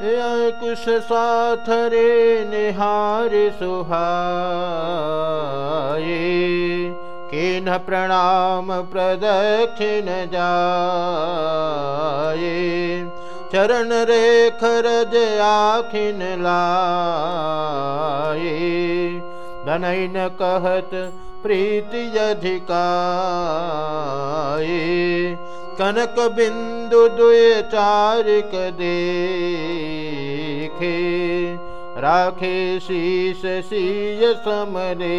कुश साथ रे निहार सुहाए किन प्रणाम प्रदक्षिण जाए चरण रेख रज आखिन लाए धनैन कहत प्रीति अधिकाए कनक बिंदु दुय चारिक देखे राखे शीश सीय समरेखे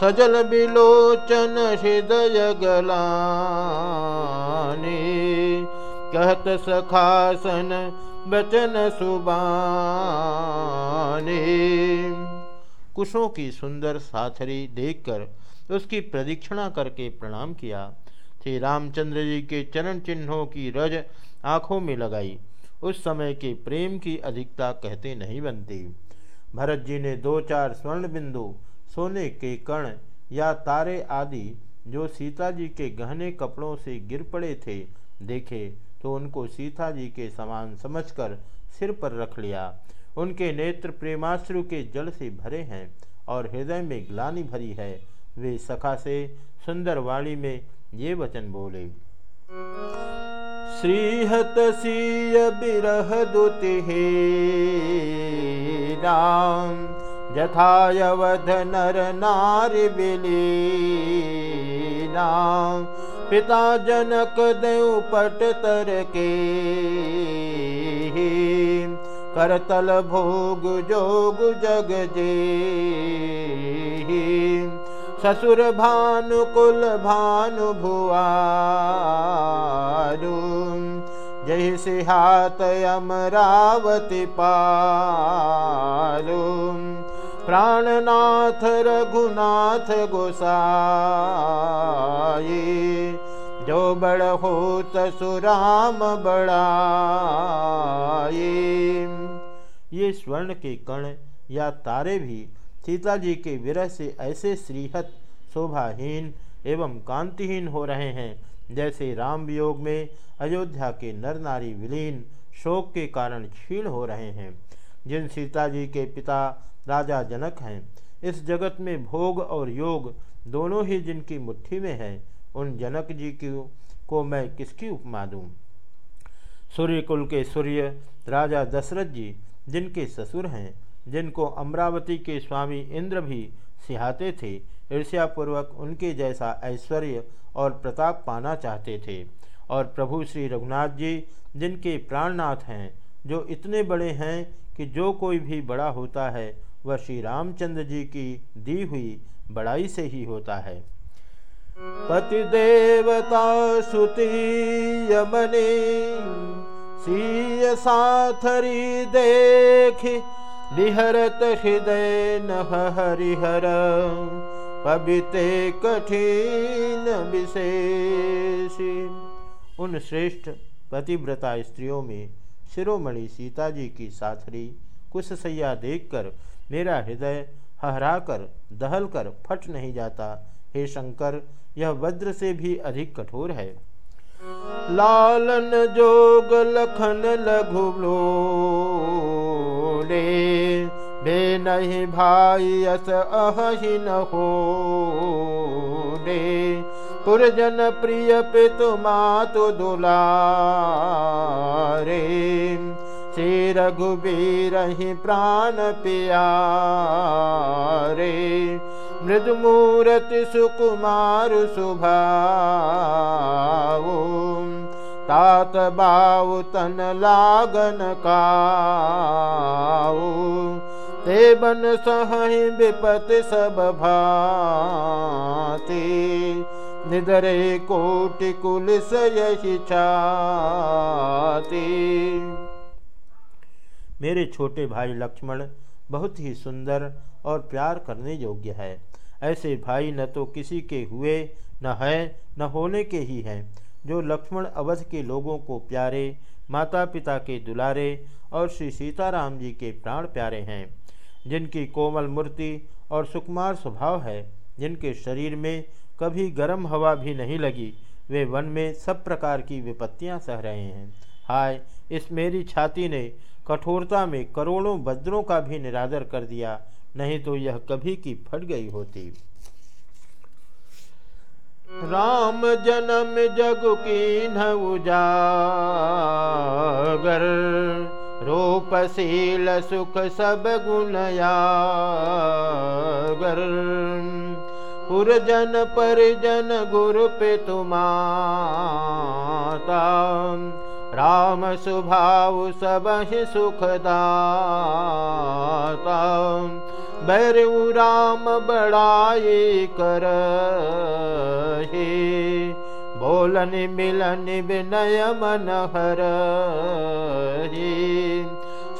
सजल बिलोचन हृदय गलाने कहत सखासन बचन सुबाने कुशों की सुंदर साथरी देखकर उसकी प्रदीक्षिणा करके प्रणाम किया। श्री रामचंद्र जी के चरण चिन्हों की रज आँखों में लगाई। उस समय के प्रेम की अधिकता कहते नहीं बनती। भरत जी ने दो चार स्वर्ण बिंदु, सोने के कण या तारे आदि जो सीता जी के गहने कपड़ों से गिर पड़े थे, देखे तो उनको सीता जी के समान समझकर सिर पर रख लिया। उनके नेत्र प्रेमाश्रु के जल से भरे हैं और हृदय में ग्लानी भरी है। वे सखा से सुंदर वाणी में ये वचन बोले। श्रीहत सीय बिरह दुति राम, जथायवध नर नारी नाम पिता जनक देव पट तर के करतल भोग जोग जग जे। ससुर भानु कुल भानु भुआरु। जय सिहात अमरावती पालु प्राणनाथ रघुनाथ गोसाई जो बड़ होत सुराम बड़ाई ये स्वर्ण के कण या तारे भी सीता जी के विरह से ऐसे श्रीहत, शोभाहीन एवं कांतिहीन हो रहे हैं, जैसे राम वियोग में अयोध्या के नर नारी विलीन शोक के कारण क्षीण हो रहे हैं। जिन सीता जी के पिता राजा जनक हैं, इस जगत में भोग और योग दोनों ही जिनकी मुट्ठी में है उन जनक जी की को मैं किसकी उपमा दूँ? सूर्य कुल के सूर्य, राजा दशरथ जी, जिनके ससुर हैं, जिनको अमरावती के स्वामी इंद्र भी सिहाते थे, ईर्ष्यापूर्वक उनके जैसा ऐश्वर्य और प्रताप पाना चाहते थे। और प्रभु श्री रघुनाथ जी, जिनके प्राणनाथ हैं, जो इतने बड़े हैं कि जो कोई भी बड़ा होता है, वह श्री रामचंद्र जी की दी हुई बड़ाई से ही होता है। पति देवता सुती यमने, सीय साथरी देख, निहरत हृदय न हरिहर पबिते कठिन विशेष। उन श्रेष्ठ पतिव्रता स्त्रियों में शिरोमणि सीता जी की साथरी, कुशसैया देखकर मेरा हृदय हहराकर दहल कर फट नहीं जाता। हे शंकर, यह वज्र से भी अधिक कठोर है। लालन जोग लखन लघु रे बे नहीं भाई अस अहि न हो पुरजन प्रिय पितु मातु दुलारे, श्री रघुबीर प्राण पिया रे मृदमूर्ति सुकुमार सुभा तात बाऊ तन लागन काऊ ते बन सही विपत सब भाती। निदरे कोटि कुल यही मेरे छोटे भाई लक्ष्मण, बहुत ही सुंदर और प्यार करने योग्य है। ऐसे भाई न तो किसी के हुए, न है, न होने के ही हैं, जो लक्ष्मण अवध के लोगों को प्यारे माता पिता के दुलारे और श्री सीताराम जी के प्राण प्यारे हैं। जिनकी कोमल मूर्ति और सुकुमार स्वभाव है, जिनके शरीर में कभी गर्म हवा भी नहीं लगी, वे वन में सब प्रकार की विपत्तियाँ सह रहे हैं। हाय, इस मेरी छाती ने कठोरता में करोड़ों बद्रों का भी निरादर कर दिया नहीं तो यह कभी की फट गई होती। राम जन्म जग की न उजागर रूपशील सुख सब गुणयागर पुरजन परिजन गुरु पे तुमाता, राम सुभाव सब ही सुखदाता। बैरु राम बड़ाई कर बोलन मिलन विनय मन हर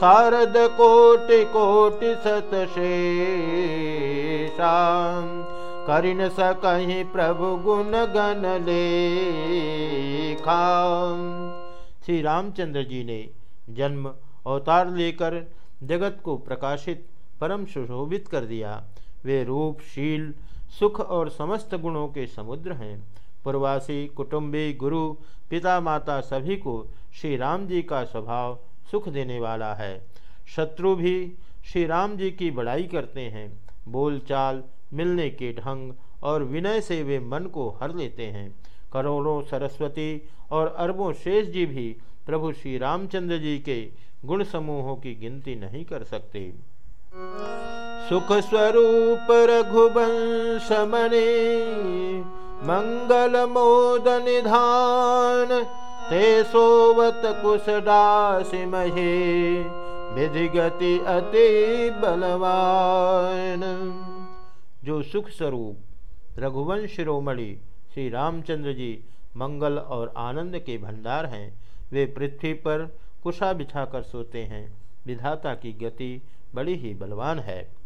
शारद कोटि कोटि सत शेषा करिन सकहीं प्रभु गुण गण ले खाम श्री रामचंद्र जी ने जन्म अवतार लेकर जगत को प्रकाशित परम सुशोभित कर दिया। वे रूप शील सुख और समस्त गुणों के समुद्र हैं। पूर्वासी, कुटुंबी, गुरु पिता माता सभी को श्री राम जी का स्वभाव सुख देने वाला है। शत्रु भी श्री राम जी की बड़ाई करते हैं। बोलचाल, मिलने के ढंग और विनय से वे मन को हर लेते हैं। करोड़ों सरस्वती और अरबों शेष जी भी प्रभु श्री रामचंद्र जी के गुण समूहों की गिनती नहीं कर सकते। सुख स्वरूप रघुवंश मणि मंगल मोद निधान ते सोवत कुश दासी महे विधि गति अति बलवान। जो सुख स्वरूप रघुवंश शिरोमणि श्री रामचंद्र जी मंगल और आनंद के भंडार हैं, वे पृथ्वी पर कुशा बिछाकर सोते हैं, विधाता की गति बड़ी ही बलवान है।